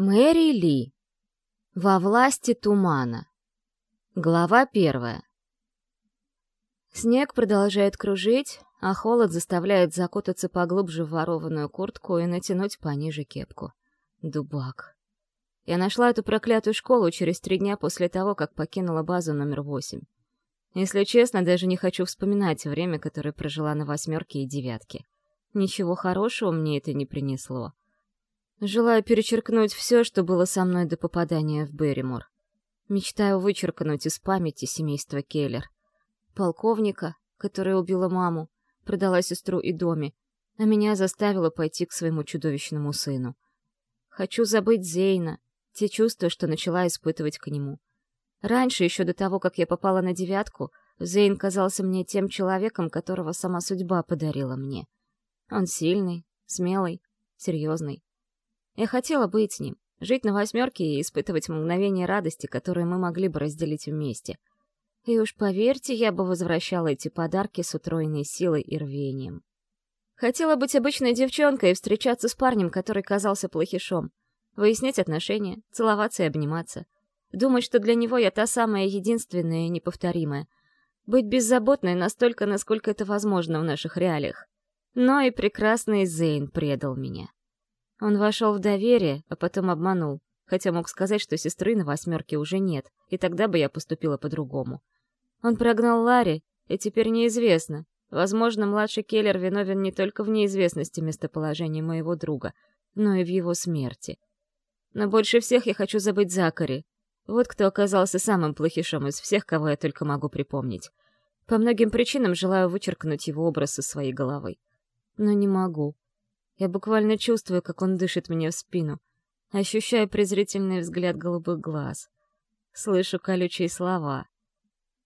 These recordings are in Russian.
Мэри Ли. Во власти тумана. Глава первая. Снег продолжает кружить, а холод заставляет закутаться поглубже в ворованную куртку и натянуть пониже кепку. Дубак. Я нашла эту проклятую школу через три дня после того, как покинула базу номер восемь. Если честно, даже не хочу вспоминать время, которое прожила на восьмерке и девятке. Ничего хорошего мне это не принесло. Желаю перечеркнуть все, что было со мной до попадания в Берримор. Мечтаю вычеркнуть из памяти семейство Келлер. Полковника, которая убила маму, продала сестру и доме, а меня заставила пойти к своему чудовищному сыну. Хочу забыть Зейна, те чувства, что начала испытывать к нему. Раньше, еще до того, как я попала на девятку, Зейн казался мне тем человеком, которого сама судьба подарила мне. Он сильный, смелый, серьезный. Я хотела быть с ним, жить на восьмерке и испытывать мгновение радости, которые мы могли бы разделить вместе. И уж поверьте, я бы возвращала эти подарки с утроенной силой и рвением. Хотела быть обычной девчонкой и встречаться с парнем, который казался плохишом. Выяснять отношения, целоваться и обниматься. Думать, что для него я та самая единственная и неповторимая. Быть беззаботной настолько, насколько это возможно в наших реалиях. Но и прекрасный Зейн предал меня. Он вошел в доверие, а потом обманул, хотя мог сказать, что сестры на восьмерке уже нет, и тогда бы я поступила по-другому. Он прогнал Ларри, и теперь неизвестно. Возможно, младший Келлер виновен не только в неизвестности местоположения моего друга, но и в его смерти. Но больше всех я хочу забыть Закари. Вот кто оказался самым плохишом из всех, кого я только могу припомнить. По многим причинам желаю вычеркнуть его образ из своей головы. Но не могу. Я буквально чувствую, как он дышит мне в спину. Ощущаю презрительный взгляд голубых глаз. Слышу колючие слова.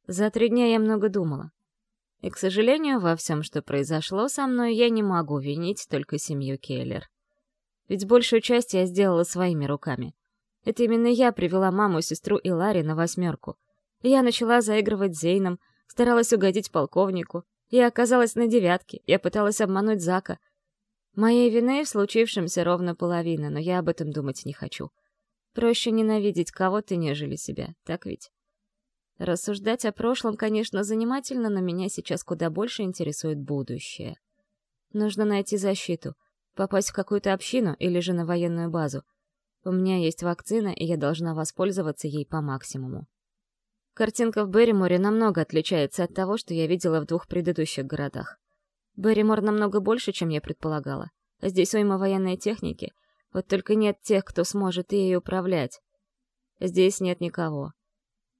За три дня я много думала. И, к сожалению, во всем, что произошло со мной, я не могу винить только семью Келлер. Ведь большую часть я сделала своими руками. Это именно я привела маму, сестру и Ларри на восьмерку. Я начала заигрывать Зейном, старалась угодить полковнику. Я оказалась на девятке, я пыталась обмануть Зака — Моей вины в случившемся ровно половина, но я об этом думать не хочу. Проще ненавидеть кого-то, нежели себя, так ведь? Рассуждать о прошлом, конечно, занимательно, но меня сейчас куда больше интересует будущее. Нужно найти защиту, попасть в какую-то общину или же на военную базу. У меня есть вакцина, и я должна воспользоваться ей по максимуму. Картинка в Берриморе намного отличается от того, что я видела в двух предыдущих городах. Берримор намного больше, чем я предполагала. Здесь уйма военной техники, вот только нет тех, кто сможет ей управлять. Здесь нет никого.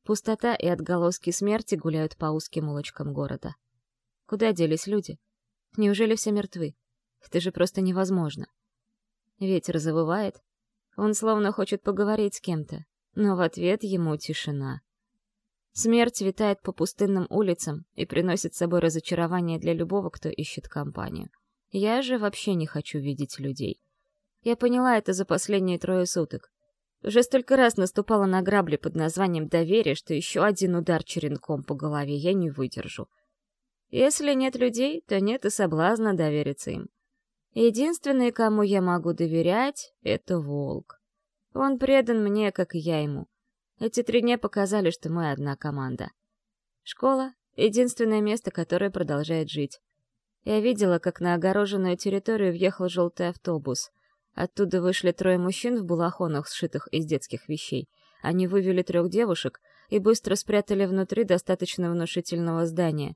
Пустота и отголоски смерти гуляют по узким улочкам города. Куда делись люди? Неужели все мертвы? Это же просто невозможно. Ветер завывает. Он словно хочет поговорить с кем-то, но в ответ ему тишина. Смерть витает по пустынным улицам и приносит с собой разочарование для любого, кто ищет компанию. Я же вообще не хочу видеть людей. Я поняла это за последние трое суток. Уже столько раз наступала на грабли под названием «доверие», что еще один удар черенком по голове я не выдержу. Если нет людей, то нет и соблазна довериться им. Единственный, кому я могу доверять, — это волк. Он предан мне, как и я ему. Эти три дня показали, что мы одна команда. Школа — единственное место, которое продолжает жить. Я видела, как на огороженную территорию въехал желтый автобус. Оттуда вышли трое мужчин в балахонах, сшитых из детских вещей. Они вывели трех девушек и быстро спрятали внутри достаточно внушительного здания.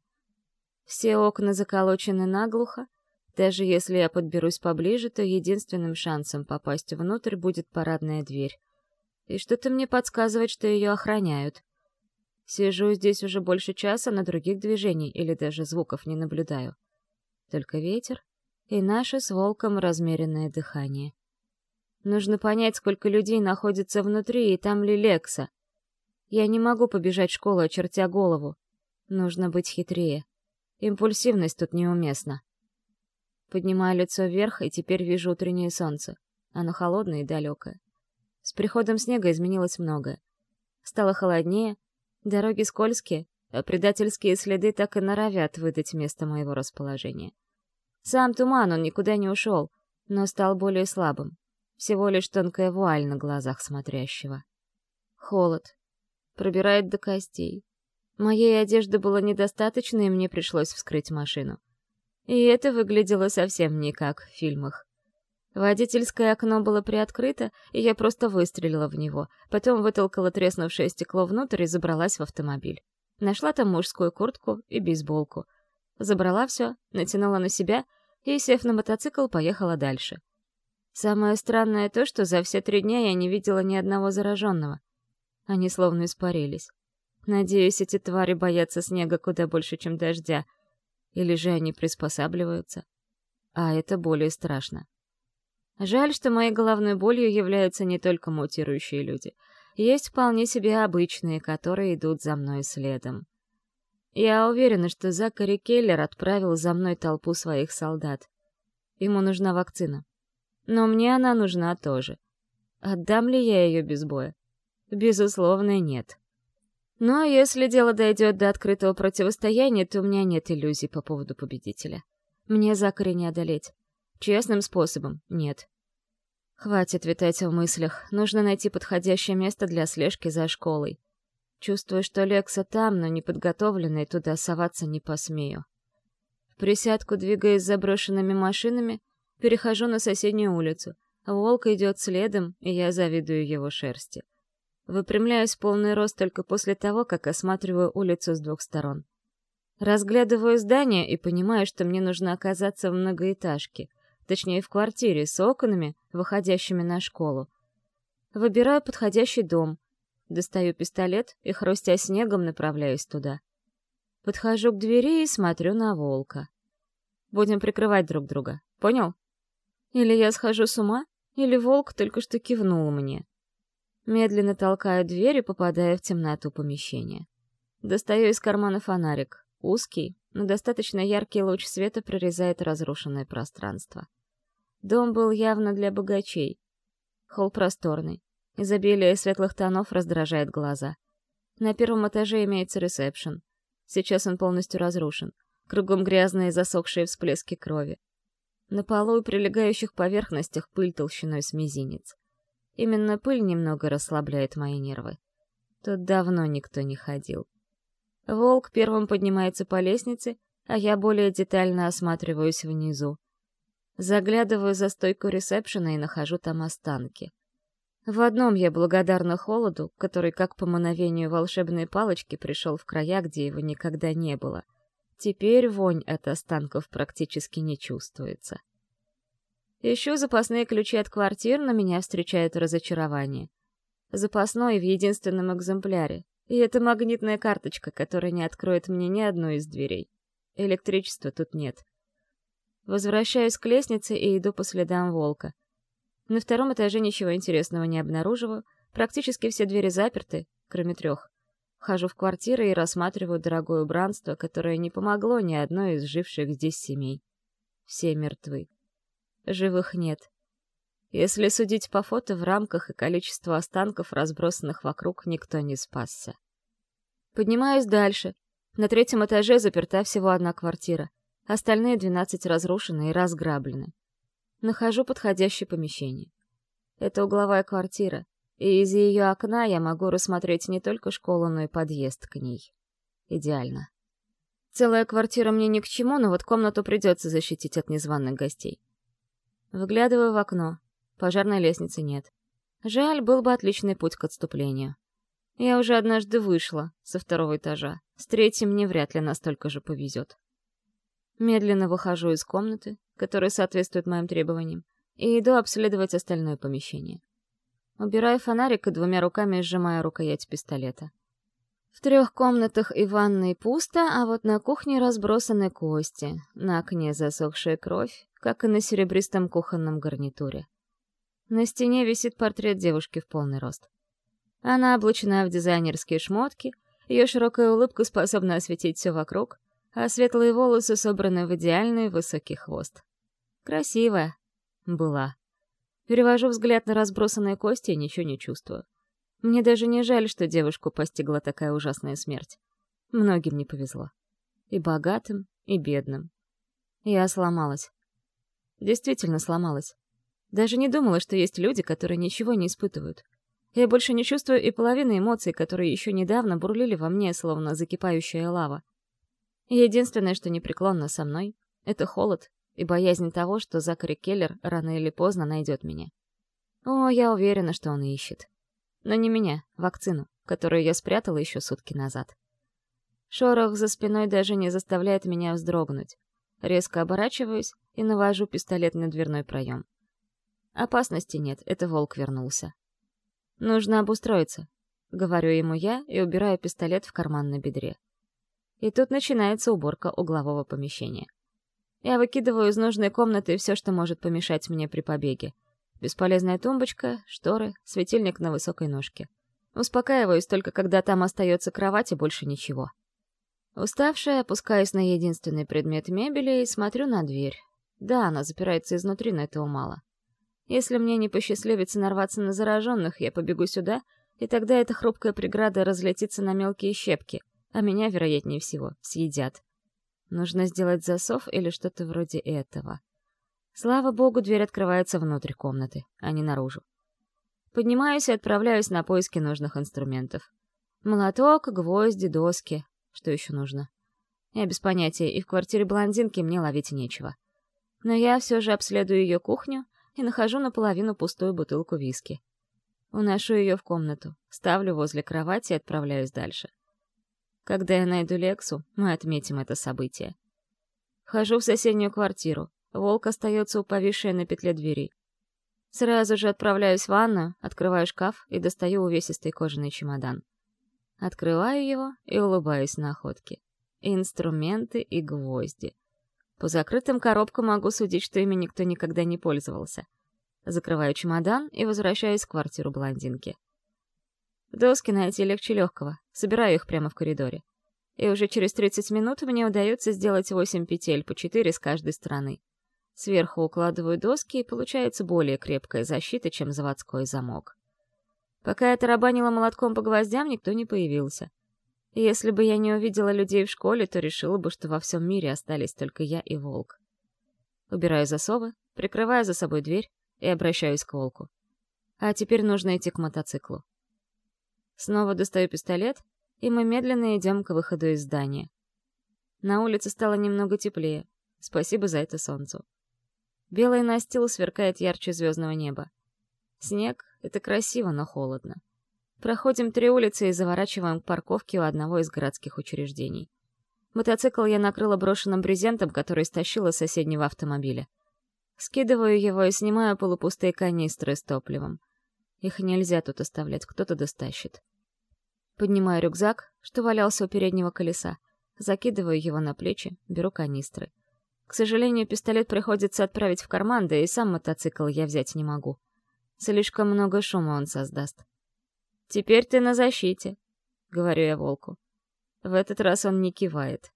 Все окна заколочены наглухо. Даже если я подберусь поближе, то единственным шансом попасть внутрь будет парадная дверь и что-то мне подсказывает, что ее охраняют. Сижу здесь уже больше часа, на других движений или даже звуков не наблюдаю. Только ветер и наше с волком размеренное дыхание. Нужно понять, сколько людей находится внутри, и там ли Лекса. Я не могу побежать в школу, очертя голову. Нужно быть хитрее. Импульсивность тут неуместна. Поднимаю лицо вверх, и теперь вижу утреннее солнце. Оно холодное и далекое. С приходом снега изменилось многое. Стало холоднее, дороги скользкие, а предательские следы так и норовят выдать место моего расположения. Сам туман, он никуда не ушел, но стал более слабым. Всего лишь тонкая вуаль на глазах смотрящего. Холод. Пробирает до костей. Моей одежды было недостаточно, и мне пришлось вскрыть машину. И это выглядело совсем не как в фильмах. Водительское окно было приоткрыто, и я просто выстрелила в него, потом вытолкала треснувшее стекло внутрь и забралась в автомобиль. Нашла там мужскую куртку и бейсболку. Забрала все, натянула на себя и, сев на мотоцикл, поехала дальше. Самое странное то, что за все три дня я не видела ни одного зараженного. Они словно испарились. Надеюсь, эти твари боятся снега куда больше, чем дождя. Или же они приспосабливаются. А это более страшно. Жаль, что моей головной болью являются не только мутирующие люди. Есть вполне себе обычные, которые идут за мной следом. Я уверена, что Закари Келлер отправил за мной толпу своих солдат. Ему нужна вакцина. Но мне она нужна тоже. Отдам ли я ее без боя? Безусловно, нет. Но если дело дойдет до открытого противостояния, то у меня нет иллюзий по поводу победителя. Мне Закари не одолеть. Честным способом — нет. Хватит витать в мыслях, нужно найти подходящее место для слежки за школой. Чувствую, что Лекса там, но неподготовленной туда соваться не посмею. В присядку, двигаясь заброшенными машинами, перехожу на соседнюю улицу. Волк идет следом, и я завидую его шерсти. Выпрямляюсь в полный рост только после того, как осматриваю улицу с двух сторон. Разглядываю здание и понимаю, что мне нужно оказаться в многоэтажке, точнее в квартире с окнами, выходящими на школу. Выбираю подходящий дом, достаю пистолет и, хрустя снегом, направляюсь туда. Подхожу к двери и смотрю на волка. Будем прикрывать друг друга, понял? Или я схожу с ума, или волк только что кивнул мне. Медленно толкаю дверь и попадаю в темноту помещения. Достаю из кармана фонарик. Узкий, но достаточно яркий луч света прорезает разрушенное пространство. Дом был явно для богачей. Холл просторный. Изобилие светлых тонов раздражает глаза. На первом этаже имеется ресепшн. Сейчас он полностью разрушен. Кругом грязные засохшие всплески крови. На полу и прилегающих поверхностях пыль толщиной с мизинец. Именно пыль немного расслабляет мои нервы. Тут давно никто не ходил. Волк первым поднимается по лестнице, а я более детально осматриваюсь внизу. Заглядываю за стойку ресепшена и нахожу там останки. В одном я благодарна холоду, который, как по мановению волшебной палочки, пришел в края, где его никогда не было. Теперь вонь от останков практически не чувствуется. Ищу запасные ключи от квартир, но меня встречает разочарование. Запасной в единственном экземпляре. И это магнитная карточка, которая не откроет мне ни одной из дверей. Электричества тут нет. Возвращаюсь к лестнице и иду по следам волка. На втором этаже ничего интересного не обнаруживаю. Практически все двери заперты, кроме трех. Хожу в квартиры и рассматриваю дорогое убранство, которое не помогло ни одной из живших здесь семей. Все мертвы. Живых нет. Если судить по фото, в рамках и количеству останков, разбросанных вокруг, никто не спасся. Поднимаюсь дальше. На третьем этаже заперта всего одна квартира. Остальные двенадцать разрушены и разграблены. Нахожу подходящее помещение. Это угловая квартира, и из ее окна я могу рассмотреть не только школу, но и подъезд к ней. Идеально. Целая квартира мне ни к чему, но вот комнату придется защитить от незваных гостей. Выглядываю в окно. Пожарной лестницы нет. Жаль, был бы отличный путь к отступлению. Я уже однажды вышла со второго этажа. С третьим мне вряд ли настолько же повезет. Медленно выхожу из комнаты, которая соответствует моим требованиям, и иду обследовать остальное помещение. Убираю фонарик и двумя руками сжимаю рукоять пистолета. В трех комнатах и ванной пусто, а вот на кухне разбросаны кости, на окне засохшая кровь, как и на серебристом кухонном гарнитуре. На стене висит портрет девушки в полный рост. Она облачена в дизайнерские шмотки, ее широкая улыбка способна осветить все вокруг, а светлые волосы собраны в идеальный высокий хвост. Красивая. Была. Перевожу взгляд на разбросанные кости и ничего не чувствую. Мне даже не жаль, что девушку постигла такая ужасная смерть. Многим не повезло. И богатым, и бедным. Я сломалась. Действительно сломалась. Даже не думала, что есть люди, которые ничего не испытывают. Я больше не чувствую и половины эмоций, которые еще недавно бурлили во мне, словно закипающая лава. Единственное, что непреклонно со мной, — это холод и боязнь того, что Закари Келлер рано или поздно найдет меня. О, я уверена, что он ищет. Но не меня, вакцину, которую я спрятала еще сутки назад. Шорох за спиной даже не заставляет меня вздрогнуть. Резко оборачиваюсь и навожу пистолет на дверной проем. Опасности нет, это волк вернулся. «Нужно обустроиться», — говорю ему я и убираю пистолет в карман на бедре. И тут начинается уборка углового помещения. Я выкидываю из нужной комнаты все, что может помешать мне при побеге. Бесполезная тумбочка, шторы, светильник на высокой ножке. Успокаиваюсь только, когда там остается кровать и больше ничего. Уставшая, опускаюсь на единственный предмет мебели и смотрю на дверь. Да, она запирается изнутри, но этого мало. Если мне не посчастливится нарваться на зараженных, я побегу сюда, и тогда эта хрупкая преграда разлетится на мелкие щепки, а меня, вероятнее всего, съедят. Нужно сделать засов или что-то вроде этого. Слава богу, дверь открывается внутрь комнаты, а не наружу. Поднимаюсь и отправляюсь на поиски нужных инструментов. Молоток, гвозди, доски. Что еще нужно? Я без понятия, и в квартире блондинки мне ловить нечего. Но я все же обследую ее кухню и нахожу наполовину пустую бутылку виски. Уношу ее в комнату, ставлю возле кровати и отправляюсь дальше. Когда я найду Лексу, мы отметим это событие. Хожу в соседнюю квартиру. Волк остается у повисшей на петле двери. Сразу же отправляюсь в ванную, открываю шкаф и достаю увесистый кожаный чемодан. Открываю его и улыбаюсь находке. Инструменты и гвозди. По закрытым коробкам могу судить, что ими никто никогда не пользовался. Закрываю чемодан и возвращаюсь в квартиру блондинки. Доски найти легче легкого, собираю их прямо в коридоре. И уже через 30 минут мне удается сделать 8 петель по 4 с каждой стороны. Сверху укладываю доски, и получается более крепкая защита, чем заводской замок. Пока я тарабанила молотком по гвоздям, никто не появился. Если бы я не увидела людей в школе, то решила бы, что во всем мире остались только я и волк. Убираю засовы, прикрываю за собой дверь и обращаюсь к волку. А теперь нужно идти к мотоциклу. Снова достаю пистолет, и мы медленно идем к выходу из здания. На улице стало немного теплее. Спасибо за это солнцу. Белый настил сверкает ярче звездного неба. Снег — это красиво, но холодно. Проходим три улицы и заворачиваем к парковке у одного из городских учреждений. Мотоцикл я накрыла брошенным брезентом, который стащила с соседнего автомобиля. Скидываю его и снимаю полупустые канистры с топливом. Их нельзя тут оставлять, кто-то достащит. Поднимаю рюкзак, что валялся у переднего колеса, закидываю его на плечи, беру канистры. К сожалению, пистолет приходится отправить в карман, да и сам мотоцикл я взять не могу. Слишком много шума он создаст. «Теперь ты на защите», — говорю я волку. В этот раз он не кивает.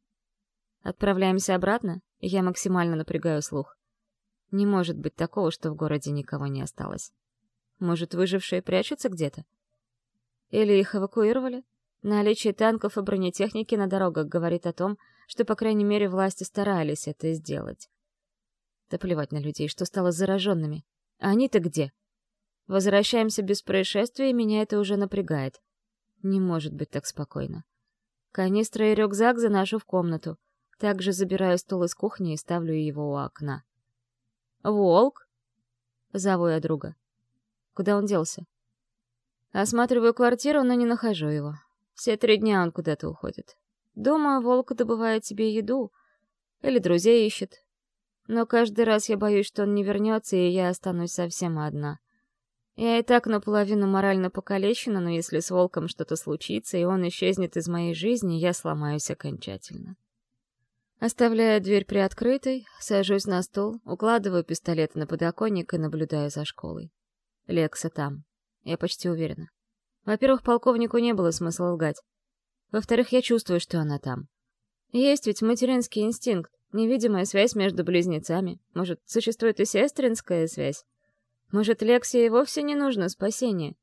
Отправляемся обратно, и я максимально напрягаю слух. Не может быть такого, что в городе никого не осталось. Может, выжившие прячутся где-то? Или их эвакуировали? Наличие танков и бронетехники на дорогах говорит о том, что, по крайней мере, власти старались это сделать. Да плевать на людей, что стало зараженными. А они-то где? Возвращаемся без происшествия, и меня это уже напрягает. Не может быть так спокойно. Канистра и рюкзак заношу в комнату. Также забираю стол из кухни и ставлю его у окна. «Волк?» — зову я друга. Куда он делся? Осматриваю квартиру, но не нахожу его. Все три дня он куда-то уходит. Думаю, волк добывает себе еду. Или друзей ищет. Но каждый раз я боюсь, что он не вернется, и я останусь совсем одна. Я и так наполовину морально покалечена, но если с волком что-то случится, и он исчезнет из моей жизни, я сломаюсь окончательно. Оставляю дверь приоткрытой, сажусь на стол, укладываю пистолет на подоконник и наблюдаю за школой. Лекса там. Я почти уверена. Во-первых, полковнику не было смысла лгать. Во-вторых, я чувствую, что она там. Есть ведь материнский инстинкт, невидимая связь между близнецами. Может, существует и сестринская связь? Может, Лексе вовсе не нужно спасение?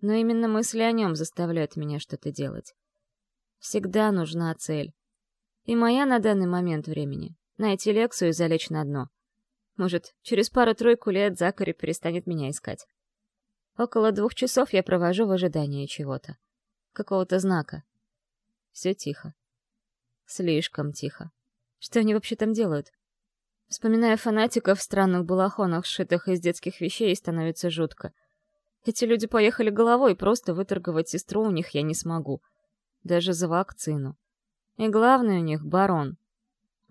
Но именно мысли о нем заставляют меня что-то делать. Всегда нужна цель. И моя на данный момент времени — найти Лексу и залечь на дно. Может, через пару-тройку лет Закари перестанет меня искать. Около двух часов я провожу в ожидании чего-то. Какого-то знака. Все тихо. Слишком тихо. Что они вообще там делают? Вспоминая фанатиков в странных балахонах, сшитых из детских вещей, становится жутко. Эти люди поехали головой, просто выторговать сестру у них я не смогу. Даже за вакцину. И главный у них — барон.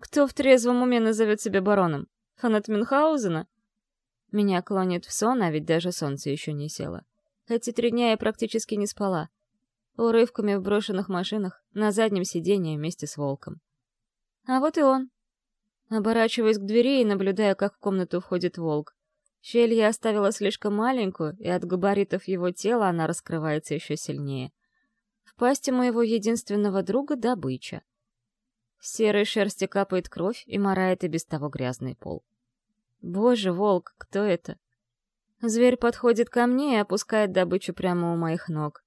Кто в трезвом уме назовет себя бароном? Фанат Мюнхгаузена? Меня клонит в сон, а ведь даже солнце еще не село. Эти три дня я практически не спала. Урывками в брошенных машинах, на заднем сиденье вместе с волком. А вот и он. Оборачиваясь к двери и наблюдая, как в комнату входит волк. Щель я оставила слишком маленькую, и от габаритов его тела она раскрывается еще сильнее. В пасти моего единственного друга добыча. С серой шерсти капает кровь и морает и без того грязный пол. Боже, волк, кто это? Зверь подходит ко мне и опускает добычу прямо у моих ног.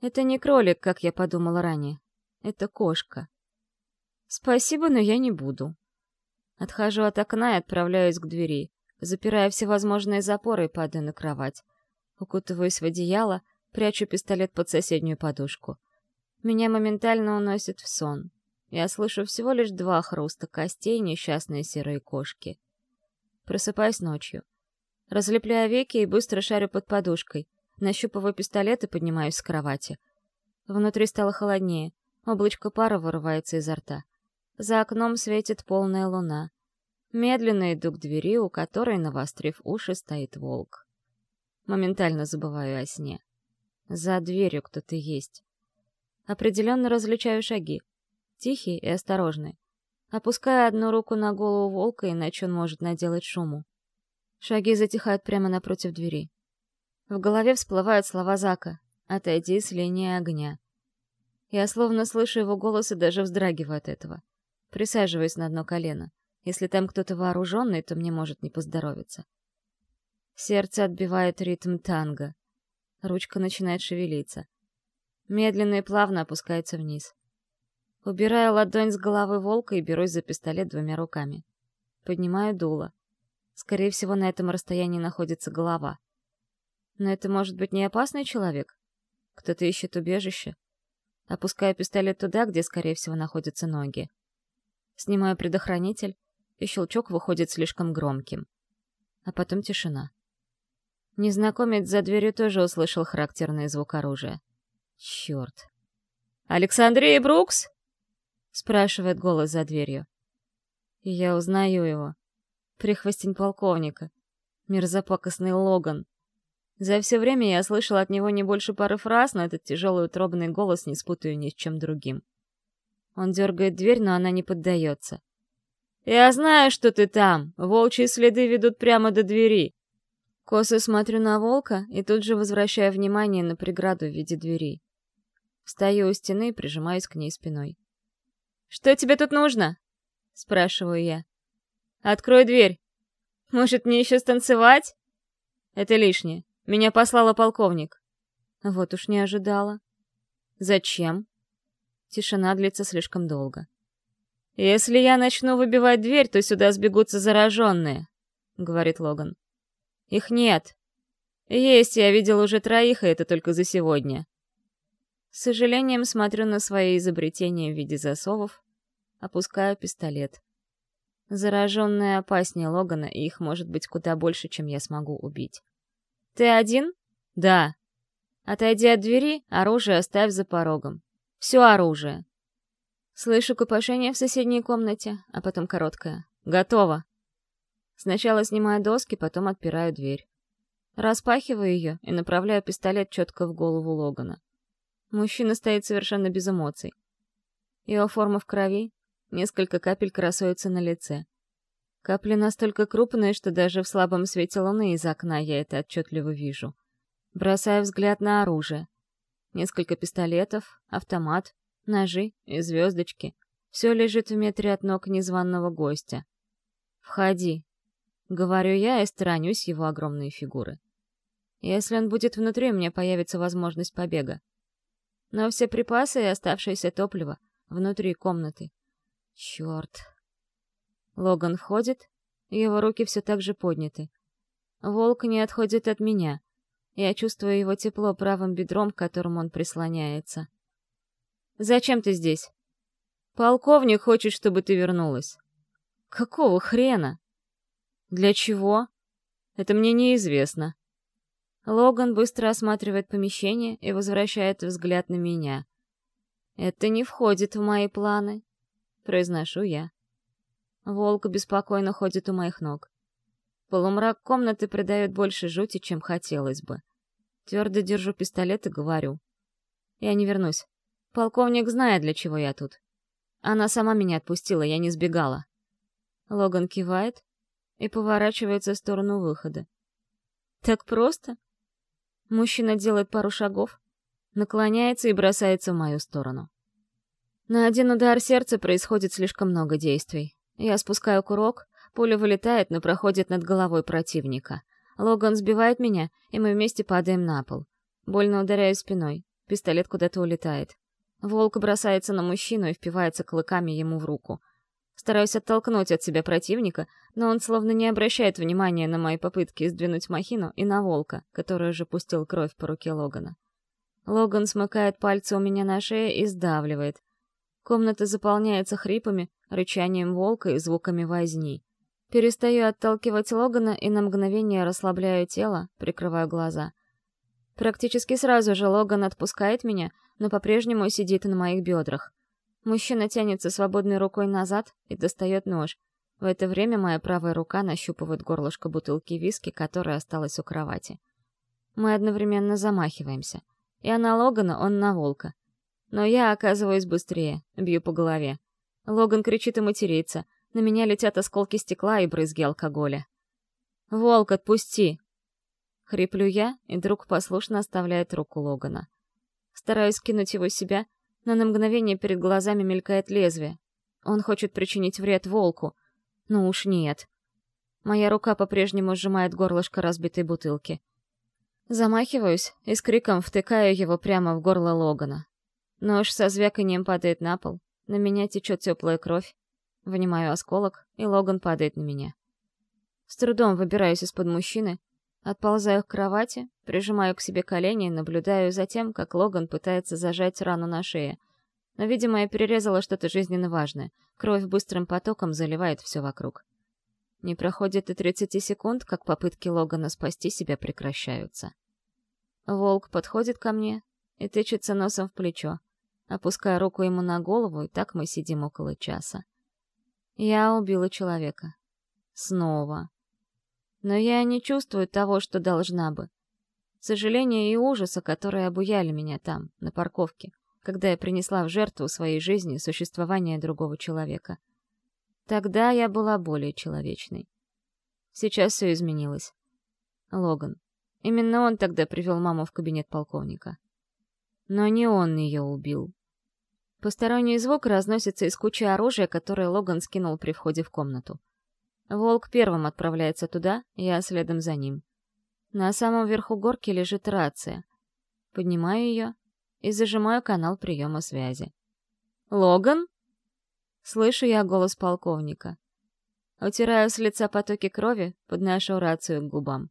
Это не кролик, как я подумала ранее. Это кошка. Спасибо, но я не буду. Отхожу от окна и отправляюсь к двери. Запирая всевозможные запоры и падаю на кровать. Укутываюсь в одеяло, прячу пистолет под соседнюю подушку. Меня моментально уносит в сон. Я слышу всего лишь два хруста костей несчастной серой кошки. Просыпаюсь ночью. Разлепляю веки и быстро шарю под подушкой. Нащупываю пистолет и поднимаюсь с кровати. Внутри стало холоднее. Облачко пара вырывается изо рта. За окном светит полная луна. Медленно иду к двери, у которой, навострив уши, стоит волк. Моментально забываю о сне. За дверью кто-то есть. Определенно различаю шаги. Тихие и осторожные опуская одну руку на голову волка, иначе он может наделать шуму. Шаги затихают прямо напротив двери. В голове всплывают слова Зака «Отойди с линии огня». Я словно слышу его голос и даже вздрагиваю от этого. Присаживаюсь на одно колено. Если там кто-то вооруженный, то мне может не поздоровиться. Сердце отбивает ритм танго. Ручка начинает шевелиться. Медленно и плавно опускается вниз. Убираю ладонь с головы волка и берусь за пистолет двумя руками. Поднимаю дуло. Скорее всего, на этом расстоянии находится голова. Но это может быть не опасный человек? Кто-то ищет убежище? Опускаю пистолет туда, где, скорее всего, находятся ноги. Снимаю предохранитель, и щелчок выходит слишком громким. А потом тишина. Незнакомец за дверью тоже услышал характерный звук оружия. Черт. «Александрия Брукс!» — спрашивает голос за дверью. И я узнаю его. Прихвостень полковника. Мерзопакостный Логан. За все время я слышал от него не больше пары фраз, но этот тяжелый утробный голос не спутаю ни с чем другим. Он дергает дверь, но она не поддается. «Я знаю, что ты там! Волчьи следы ведут прямо до двери!» Косо смотрю на волка и тут же возвращаю внимание на преграду в виде двери. Стою у стены и прижимаюсь к ней спиной. «Что тебе тут нужно?» — спрашиваю я. «Открой дверь. Может, мне еще станцевать?» «Это лишнее. Меня послала полковник». Вот уж не ожидала. «Зачем?» Тишина длится слишком долго. «Если я начну выбивать дверь, то сюда сбегутся зараженные», — говорит Логан. «Их нет. Есть, я видел уже троих, и это только за сегодня. С сожалением смотрю на свои изобретения в виде засовов, опускаю пистолет. Зараженные опаснее Логана, и их может быть куда больше, чем я смогу убить. «Ты один?» «Да». «Отойди от двери, оружие оставь за порогом. Все оружие». Слышу копошение в соседней комнате, а потом короткое. «Готово». Сначала снимаю доски, потом отпираю дверь. Распахиваю ее и направляю пистолет четко в голову Логана. Мужчина стоит совершенно без эмоций. Его форма в крови, несколько капель красуются на лице. Капли настолько крупные, что даже в слабом свете луны из окна я это отчетливо вижу. Бросаю взгляд на оружие. Несколько пистолетов, автомат, ножи и звездочки. Все лежит в метре от ног незваного гостя. «Входи», — говорю я и сторонюсь его огромной фигуры. Если он будет внутри, у меня появится возможность побега. Но все припасы и оставшееся топливо внутри комнаты. Черт. Логан входит, Его руки все так же подняты. Волк не отходит от меня. Я чувствую его тепло правым бедром, к которому он прислоняется. «Зачем ты здесь?» «Полковник хочет, чтобы ты вернулась». «Какого хрена?» «Для чего?» «Это мне неизвестно». Логан быстро осматривает помещение и возвращает взгляд на меня. «Это не входит в мои планы», — произношу я. Волк беспокойно ходит у моих ног. Полумрак комнаты придает больше жути, чем хотелось бы. Твердо держу пистолет и говорю. Я не вернусь. Полковник знает, для чего я тут. Она сама меня отпустила, я не сбегала. Логан кивает и поворачивается в сторону выхода. Так просто? Мужчина делает пару шагов, наклоняется и бросается в мою сторону. На один удар сердца происходит слишком много действий. Я спускаю курок, пуля вылетает, но проходит над головой противника. Логан сбивает меня, и мы вместе падаем на пол. Больно ударяю спиной. Пистолет куда-то улетает. Волк бросается на мужчину и впивается клыками ему в руку. Стараюсь оттолкнуть от себя противника, но он словно не обращает внимания на мои попытки сдвинуть махину и на волка, который уже пустил кровь по руке Логана. Логан смыкает пальцы у меня на шее и сдавливает. Комната заполняется хрипами, рычанием волка и звуками возни. Перестаю отталкивать Логана и на мгновение расслабляю тело, прикрываю глаза. Практически сразу же Логан отпускает меня, но по-прежнему сидит на моих бедрах. Мужчина тянется свободной рукой назад и достает нож. В это время моя правая рука нащупывает горлышко бутылки виски, которая осталась у кровати. Мы одновременно замахиваемся. И на Логана, он на волка. Но я оказываюсь быстрее, бью по голове. Логан кричит и матерится. На меня летят осколки стекла и брызги алкоголя. «Волк, отпусти!» Хриплю я, и друг послушно оставляет руку Логана. Стараюсь скинуть его себя, но на мгновение перед глазами мелькает лезвие. Он хочет причинить вред волку. Ну уж нет. Моя рука по-прежнему сжимает горлышко разбитой бутылки. Замахиваюсь и с криком втыкаю его прямо в горло Логана. Нож со звяканием падает на пол, на меня течет теплая кровь. Вынимаю осколок, и Логан падает на меня. С трудом выбираюсь из-под мужчины, отползаю к кровати, прижимаю к себе колени и наблюдаю за тем, как Логан пытается зажать рану на шее. Но, видимо, я перерезала что-то жизненно важное. Кровь быстрым потоком заливает все вокруг. Не проходит и 30 секунд, как попытки Логана спасти себя прекращаются. Волк подходит ко мне и тычется носом в плечо опуская руку ему на голову, и так мы сидим около часа. Я убила человека. Снова. Но я не чувствую того, что должна бы. Сожаления и ужаса, которые обуяли меня там, на парковке, когда я принесла в жертву своей жизни существование другого человека. Тогда я была более человечной. Сейчас все изменилось. Логан. Именно он тогда привел маму в кабинет полковника. Но не он ее убил. Посторонний звук разносится из кучи оружия, которое Логан скинул при входе в комнату. Волк первым отправляется туда, я следом за ним. На самом верху горки лежит рация. Поднимаю ее и зажимаю канал приема связи. «Логан?» Слышу я голос полковника. Утираю с лица потоки крови, подношу рацию к губам.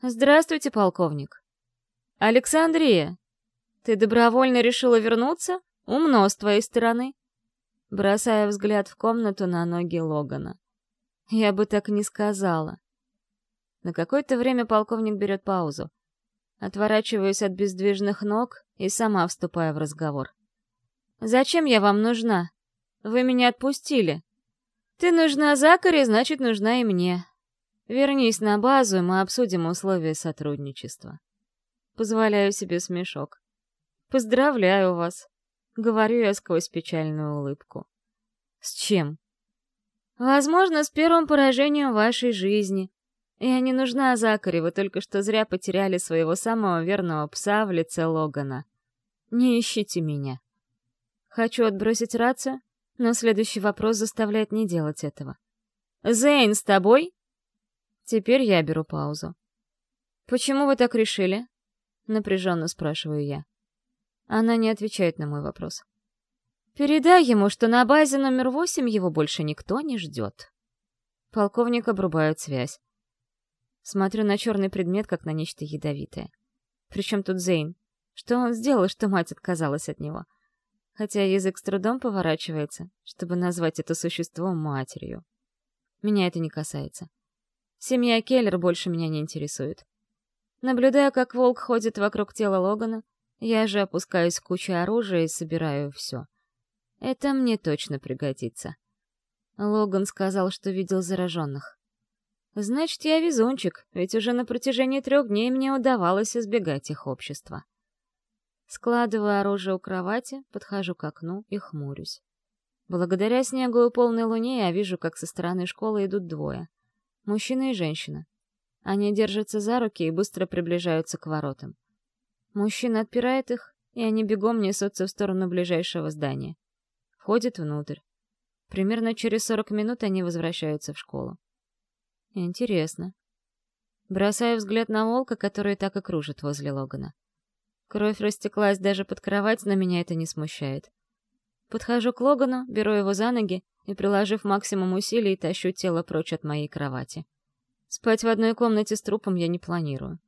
«Здравствуйте, полковник!» «Александрия, ты добровольно решила вернуться?» Умно с твоей стороны. Бросая взгляд в комнату на ноги Логана. Я бы так не сказала. На какое-то время полковник берет паузу. Отворачиваюсь от бездвижных ног и сама вступаю в разговор. «Зачем я вам нужна? Вы меня отпустили. Ты нужна Закаре, значит, нужна и мне. Вернись на базу, и мы обсудим условия сотрудничества». Позволяю себе смешок. «Поздравляю вас. Говорю я сквозь печальную улыбку. С чем? Возможно, с первым поражением вашей жизни. Я не нужна Закаре, вы только что зря потеряли своего самого верного пса в лице Логана. Не ищите меня. Хочу отбросить рацию, но следующий вопрос заставляет не делать этого. «Зейн, с тобой?» Теперь я беру паузу. «Почему вы так решили?» — напряженно спрашиваю я. Она не отвечает на мой вопрос. «Передай ему, что на базе номер восемь его больше никто не ждет». Полковник обрубает связь. Смотрю на черный предмет, как на нечто ядовитое. Причем тут Зейн? Что он сделал, что мать отказалась от него? Хотя язык с трудом поворачивается, чтобы назвать это существо матерью. Меня это не касается. Семья Келлер больше меня не интересует. Наблюдая, как волк ходит вокруг тела Логана, я же опускаюсь в кучу оружия и собираю все. Это мне точно пригодится. Логан сказал, что видел зараженных. Значит, я везунчик, ведь уже на протяжении трех дней мне удавалось избегать их общества. Складываю оружие у кровати, подхожу к окну и хмурюсь. Благодаря снегу и полной луне я вижу, как со стороны школы идут двое. Мужчина и женщина. Они держатся за руки и быстро приближаются к воротам. Мужчина отпирает их, и они бегом несутся в сторону ближайшего здания. Входят внутрь. Примерно через 40 минут они возвращаются в школу. Интересно. Бросаю взгляд на волка, который так и кружит возле Логана. Кровь растеклась даже под кровать, но меня это не смущает. Подхожу к Логану, беру его за ноги и, приложив максимум усилий, тащу тело прочь от моей кровати. Спать в одной комнате с трупом я не планирую.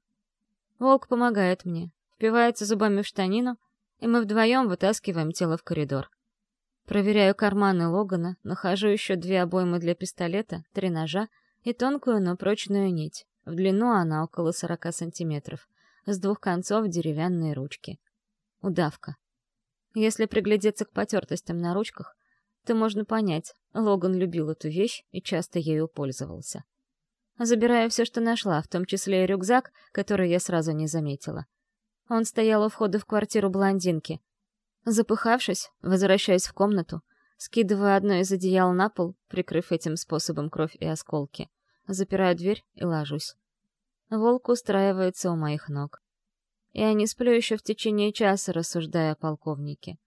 Волк помогает мне, впивается зубами в штанину, и мы вдвоем вытаскиваем тело в коридор. Проверяю карманы Логана, нахожу еще две обоймы для пистолета, три ножа и тонкую, но прочную нить. В длину она около 40 сантиметров. С двух концов деревянные ручки. Удавка. Если приглядеться к потертостям на ручках, то можно понять, Логан любил эту вещь и часто ею пользовался. Забираю все, что нашла, в том числе и рюкзак, который я сразу не заметила. Он стоял у входа в квартиру блондинки. Запыхавшись, возвращаюсь в комнату, скидываю одно из одеял на пол, прикрыв этим способом кровь и осколки. Запираю дверь и ложусь. Волк устраивается у моих ног. Я не сплю еще в течение часа, рассуждая о полковнике.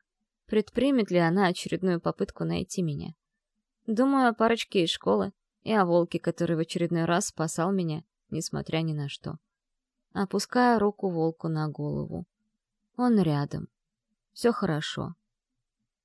Предпримет ли она очередную попытку найти меня? Думаю о парочке из школы и о волке, который в очередной раз спасал меня, несмотря ни на что. Опускаю руку волку на голову. Он рядом. Все хорошо.